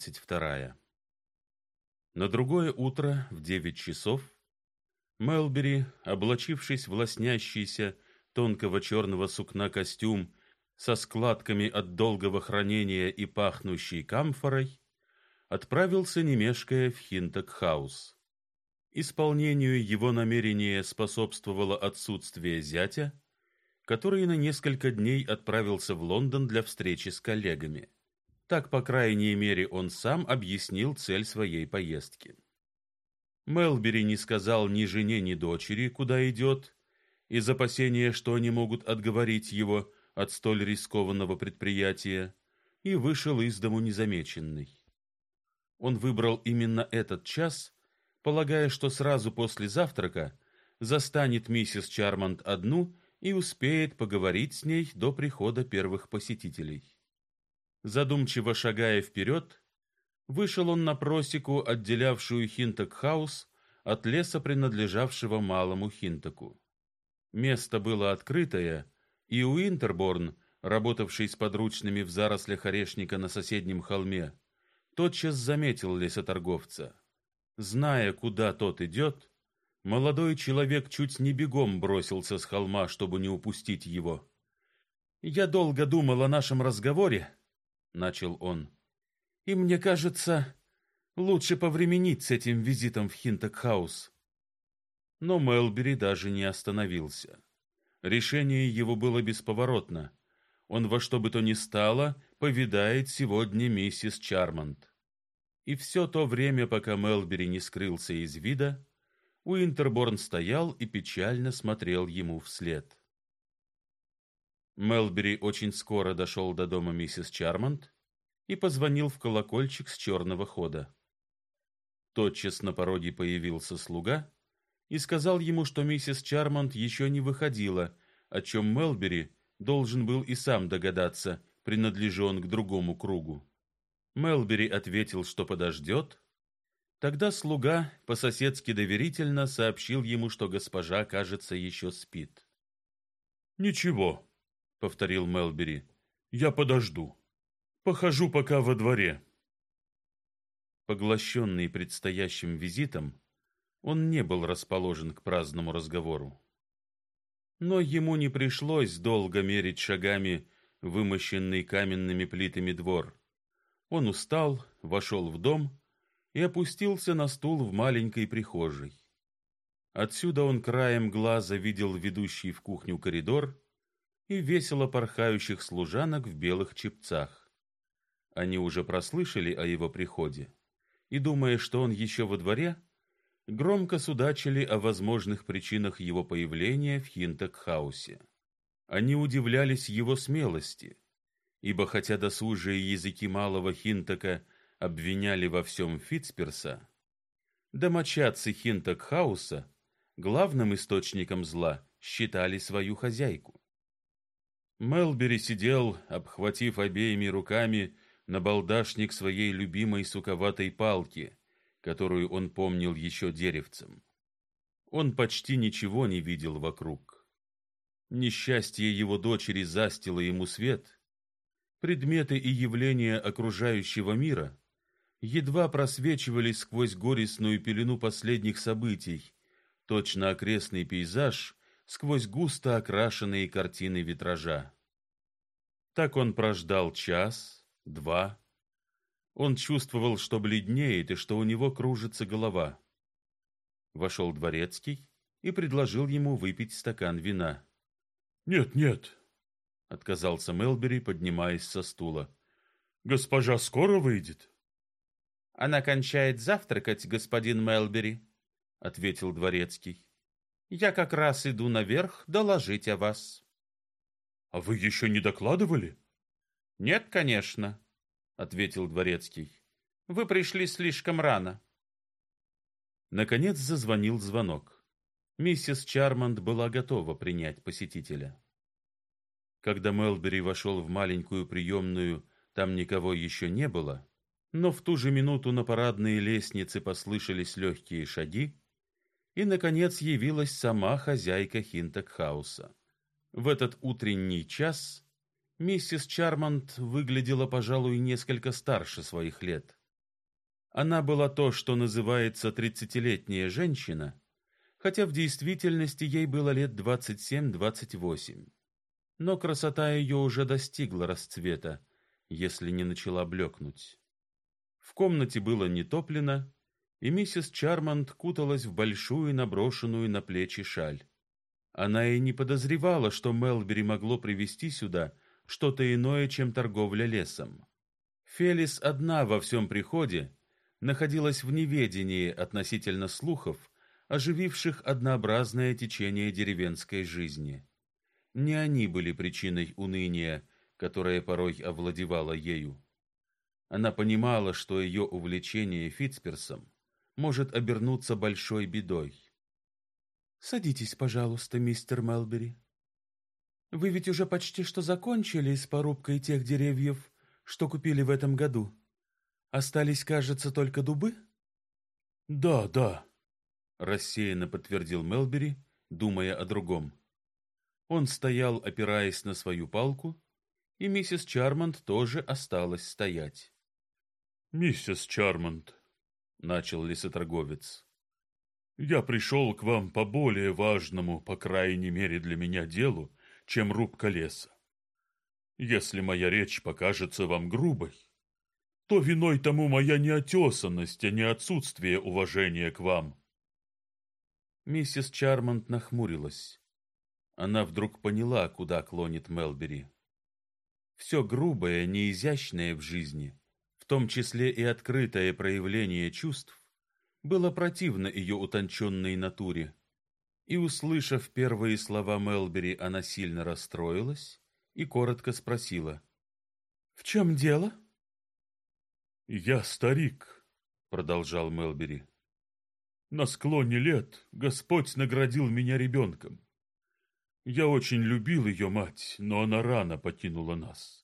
32. На другое утро в девять часов Мелбери, облачившись в лоснящийся тонкого черного сукна костюм со складками от долгого хранения и пахнущий камфорой, отправился не мешкая в Хинток-хаус. Исполнению его намерения способствовало отсутствие зятя, который на несколько дней отправился в Лондон для встречи с коллегами. Так, по крайней мере, он сам объяснил цель своей поездки. Мелбери не сказал ни жене, ни дочери, куда идет, из опасения, что они могут отговорить его от столь рискованного предприятия, и вышел из дому незамеченный. Он выбрал именно этот час, полагая, что сразу после завтрака застанет миссис Чармонт одну и успеет поговорить с ней до прихода первых посетителей. Задумчиво шагая вперед, вышел он на просеку, отделявшую Хинток-хаус от леса, принадлежавшего малому Хинтоку. Место было открытое, и Уинтерборн, работавший с подручными в зарослях орешника на соседнем холме, тотчас заметил лесоторговца. Зная, куда тот идет, молодой человек чуть не бегом бросился с холма, чтобы не упустить его. Я долго думал о нашем разговоре, начал он. И мне кажется, лучше повременить с этим визитом в Хинток-хаус. Но Мелбери даже не остановился. Решение его было бесповоротно. Он во что бы то ни стало повидает сегодня миссис Чармонт. И все то время, пока Мелбери не скрылся из вида, Уинтерборн стоял и печально смотрел ему вслед. Мелбери очень скоро дошел до дома миссис Чармонт и позвонил в колокольчик с черного хода. Тотчас на пороге появился слуга и сказал ему, что миссис Чармонт еще не выходила, о чем Мелбери должен был и сам догадаться, принадлежит он к другому кругу. Мелбери ответил, что подождет. Тогда слуга по-соседски доверительно сообщил ему, что госпожа, кажется, еще спит. «Ничего», повторил Мелбери. Я подожду. Похожу пока во дворе. Поглощенный предстоящим визитом, он не был расположен к праздному разговору. Но ему не пришлось долго мерить шагами вымощенный каменными плитами двор. Он устал, вошел в дом и опустился на стул в маленькой прихожей. Отсюда он краем глаза видел ведущий в кухню коридор и весело порхающих служанок в белых чепцах. Они уже прослышали о его приходе и, думая, что он еще во дворе, громко судачили о возможных причинах его появления в Хинток-хаусе. Они удивлялись его смелости, ибо хотя досужие языки малого Хинтока обвиняли во всем Фитцперса, домочадцы Хинток-хауса главным источником зла считали свою хозяйку. Мелбери сидел, обхватив обеими руками набалдашник своей любимой суковатой палки, которую он помнил еще деревцем. Он почти ничего не видел вокруг. Несчастье его дочери застило ему свет. Предметы и явления окружающего мира едва просвечивали сквозь горестную пелену последних событий, точно окрестный пейзаж сквозь густо окрашенные картины витража. Так он прождал час, два. Он чувствовал, что бледнеет и что у него кружится голова. Вошел дворецкий и предложил ему выпить стакан вина. Нет, нет, отказался Мелбери, поднимаясь со стула. Госпожа скоро выйдет. Она кончает завтракать, господин Мелбери, ответил дворецкий. Я как раз иду наверх доложить о вас. А вы еще не докладывали? Нет, конечно, ответил дворецкий. Вы пришли слишком рано. Наконец зазвонил звонок. Миссис Чармонт была готова принять посетителя. Когда Мелбери вошел в маленькую приемную, там никого еще не было, но в ту же минуту на парадной лестнице послышались легкие шаги, и наконец явилась сама хозяйка Хинтекхауса. В этот утренний час миссис Чармонт выглядела, пожалуй, несколько старше своих лет. Она была то, что называется тридцатилетняя женщина, хотя в действительности ей было лет двадцать семь-двадцать восемь. Но красота ее уже достигла расцвета, если не начала блекнуть. В комнате было не топлено, и миссис Чармонт куталась в большую наброшенную на плечи шаль. Она и не подозревала, что Мелбери могло привести сюда что-то иное, чем торговля лесом. Фелис одна во всем приходе находилась в неведении относительно слухов, ожививших однообразное течение деревенской жизни. Не они были причиной уныния, которое порой овладевало ею. Она понимала, что ее увлечение Фитцперсом может обернуться большой бедой. Садитесь, пожалуйста, мистер Мелбери. Вы ведь уже почти что закончили с порубкой тех деревьев, что купили в этом году. Остались, кажется, только дубы? Да, да, рассеянно подтвердил Мелбери, думая о другом. Он стоял, опираясь на свою палку, и миссис Чармонт тоже осталась стоять. Миссис Чармонт, начал лесоторговец. Я пришел к вам по более важному, по крайней мере для меня делу, чем рубка леса. Если моя речь покажется вам грубой, то виной тому моя неотесанность, а не отсутствие уважения к вам. Миссис Чармонт нахмурилась. Она вдруг поняла, куда клонит Мелбери. Все грубое, неизящное в жизни, том числе и открытое проявление чувств, было противно ее утонченной натуре. И, услышав первые слова Мелбери, она сильно расстроилась и коротко спросила. — В чем дело? — Я старик, — продолжал Мелбери. — На склоне лет Господь наградил меня ребенком. Я очень любил ее мать, но она рано покинула нас.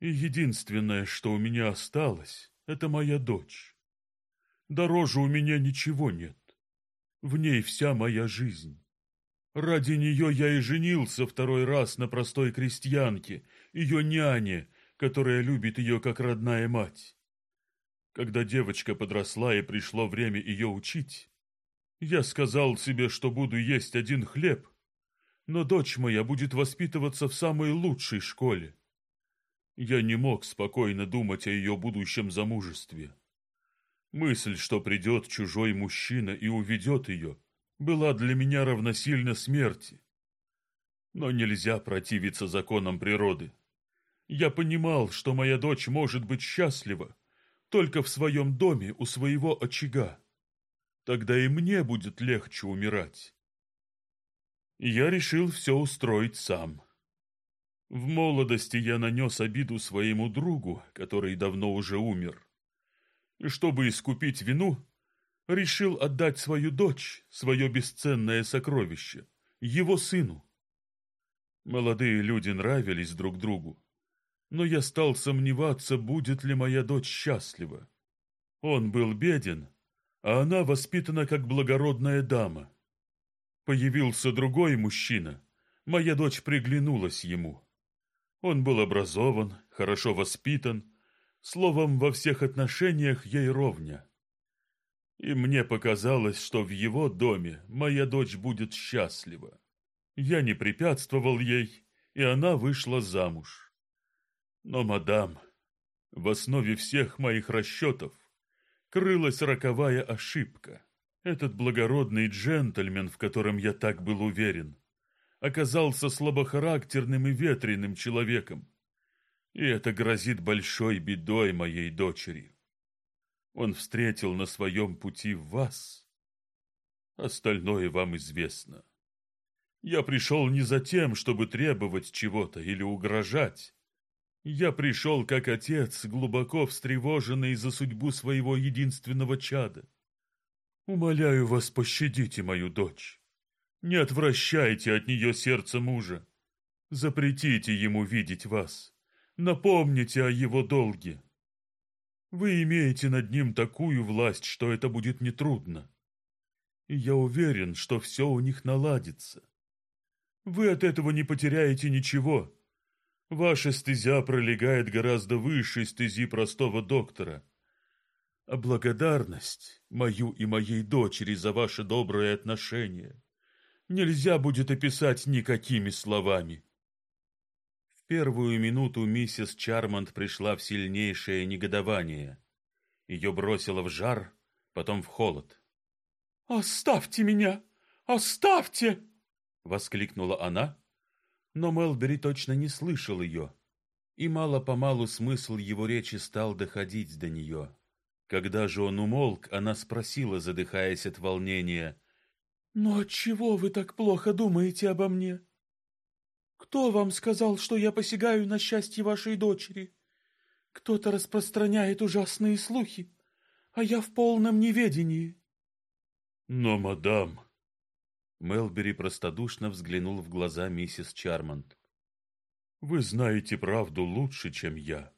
И единственное, что у меня осталось, это моя дочь. Дороже у меня ничего нет. В ней вся моя жизнь. Ради нее я и женился второй раз на простой крестьянке, ее няне, которая любит ее как родная мать. Когда девочка подросла и пришло время ее учить, я сказал себе, что буду есть один хлеб, но дочь моя будет воспитываться в самой лучшей школе. Я не мог спокойно думать о ее будущем замужестве. Мысль, что придет чужой мужчина и уведет ее, была для меня равносильна смерти. Но нельзя противиться законам природы. Я понимал, что моя дочь может быть счастлива только в своем доме у своего очага. Тогда и мне будет легче умирать. Я решил все устроить сам. В молодости я нанес обиду своему другу, который давно уже умер и, чтобы искупить вину, решил отдать свою дочь, свое бесценное сокровище, его сыну. Молодые люди нравились друг другу, но я стал сомневаться, будет ли моя дочь счастлива. Он был беден, а она воспитана как благородная дама. Появился другой мужчина, моя дочь приглянулась ему. Он был образован, хорошо воспитан, Словом, во всех отношениях ей ровня. И мне показалось, что в его доме моя дочь будет счастлива. Я не препятствовал ей, и она вышла замуж. Но, мадам, в основе всех моих расчетов крылась роковая ошибка. Этот благородный джентльмен, в котором я так был уверен, оказался слабохарактерным и ветреным человеком и это грозит большой бедой моей дочери. Он встретил на своем пути вас. Остальное вам известно. Я пришел не за тем, чтобы требовать чего-то или угрожать. Я пришел как отец, глубоко встревоженный за судьбу своего единственного чада. Умоляю вас, пощадите мою дочь. Не отвращайте от нее сердце мужа. Запретите ему видеть вас. Напомните о его долге. Вы имеете над ним такую власть, что это будет нетрудно. И я уверен, что все у них наладится. Вы от этого не потеряете ничего. Ваша стезя пролегает гораздо выше стези простого доктора. а благодарность мою и моей дочери за ваше доброе отношение нельзя будет описать никакими словами. В первую минуту миссис Чармонт пришла в сильнейшее негодование. Ее бросило в жар, потом в холод. «Оставьте меня! Оставьте!» — воскликнула она, но Мелбери точно не слышал ее, и мало-помалу смысл его речи стал доходить до нее. Когда же он умолк, она спросила, задыхаясь от волнения, «Но отчего вы так плохо думаете обо мне? Кто вам сказал, что я посягаю на счастье вашей дочери? Кто-то распространяет ужасные слухи, а я в полном неведении». «Но, мадам...» Мелбери простодушно взглянул в глаза миссис Чармонт. «Вы знаете правду лучше, чем я».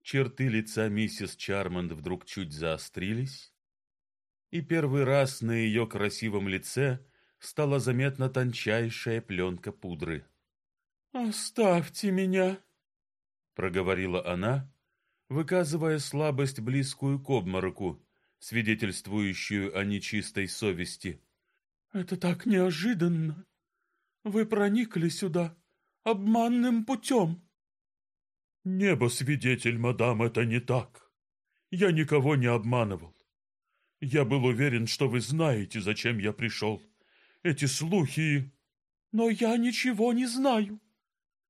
Черты лица миссис Чармонт вдруг чуть заострились, и первый раз на ее красивом лице стала заметна тончайшая пленка пудры. «Оставьте меня», — проговорила она, выказывая слабость, близкую к обмороку, свидетельствующую о нечистой совести. «Это так неожиданно! Вы проникли сюда обманным путем!» «Небо свидетель, мадам, это не так. Я никого не обманывал. Я был уверен, что вы знаете, зачем я пришел. Эти слухи... Но я ничего не знаю.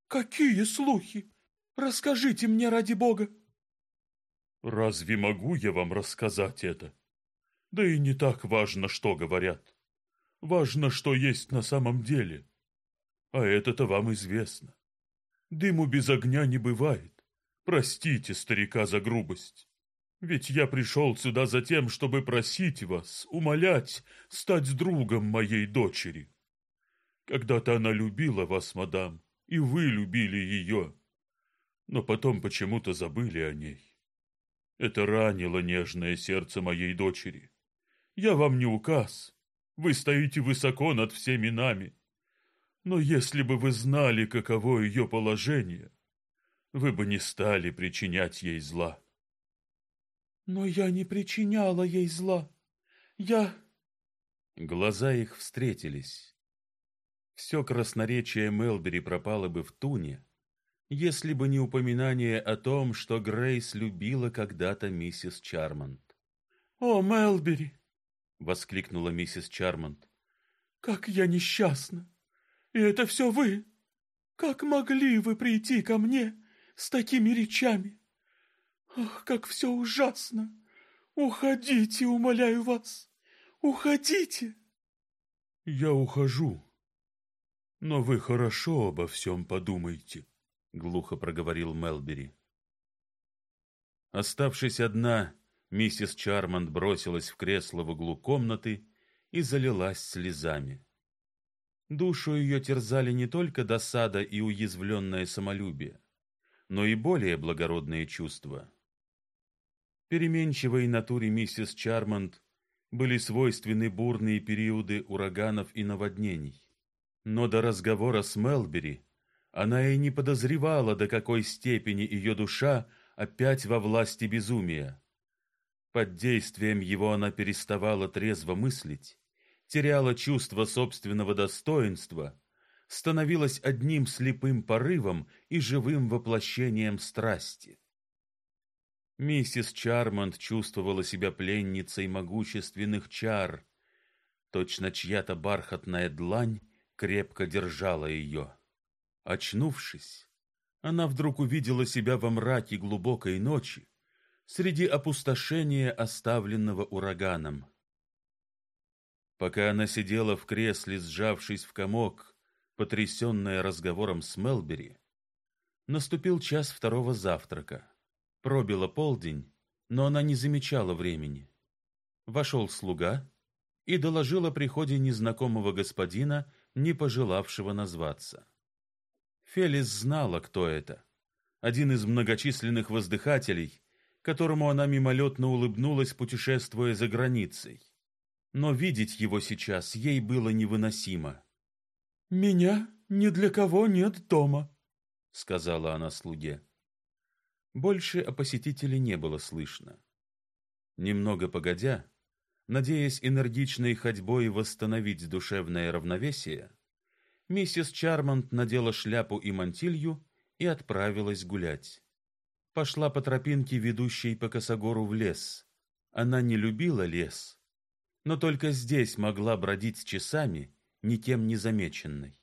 Какие слухи? Расскажите мне ради бога. Разве могу я вам рассказать это? Да и не так важно, что говорят. Важно, что есть на самом деле. А это-то вам известно. Дыму без огня не бывает. Простите старика за грубость. Ведь я пришел сюда за тем, чтобы просить вас, умолять, стать другом моей дочери. Когда-то она любила вас, мадам, и вы любили ее. Но потом почему-то забыли о ней. Это ранило нежное сердце моей дочери. Я вам не указ. Вы стоите высоко над всеми нами. Но если бы вы знали, каково ее положение, вы бы не стали причинять ей зла. Но я не причиняла ей зла. Я... Глаза их встретились. Все красноречие Мелбери пропало бы в туне, если бы не упоминание о том, что Грейс любила когда-то миссис Чармонт. «О, Мелбери!» — воскликнула миссис Чармонт. «Как я несчастна! И это все вы! Как могли вы прийти ко мне с такими речами? Ах, как все ужасно! Уходите, умоляю вас! Уходите!» «Я ухожу, но вы хорошо обо всем подумайте», — глухо проговорил Мелбери. Оставшись одна, миссис Чармонт бросилась в кресло в углу комнаты и залилась слезами. Душу ее терзали не только досада и уязвленное самолюбие, но и более благородные чувства. Переменчивой натуре миссис Чармонт были свойственны бурные периоды ураганов и наводнений. Но до разговора с Мелбери она и не подозревала, до какой степени ее душа опять во власти безумия. Под действием его она переставала трезво мыслить, теряла чувство собственного достоинства, становилась одним слепым порывом и живым воплощением страсти. Миссис Чармонт чувствовала себя пленницей могущественных чар. Точно чья-то бархатная длань крепко держала ее. Очнувшись, она вдруг увидела себя во мраке глубокой ночи, среди опустошения, оставленного ураганом. Пока она сидела в кресле, сжавшись в комок, потрясенная разговором с Мелбери, наступил час второго завтрака. Пробило полдень, но она не замечала времени. Вошел слуга и доложил о приходе незнакомого господина, не пожелавшего назваться. Фелис знала, кто это. Один из многочисленных воздыхателей, которому она мимолетно улыбнулась, путешествуя за границей. Но видеть его сейчас ей было невыносимо. «Меня ни для кого нет дома», — сказала она слуге. Больше о посетителе не было слышно. Немного погодя, надеясь энергичной ходьбой восстановить душевное равновесие, миссис Чармонт надела шляпу и мантилью и отправилась гулять. Пошла по тропинке, ведущей по косогору в лес. Она не любила лес, но только здесь могла бродить часами, никем не замеченной.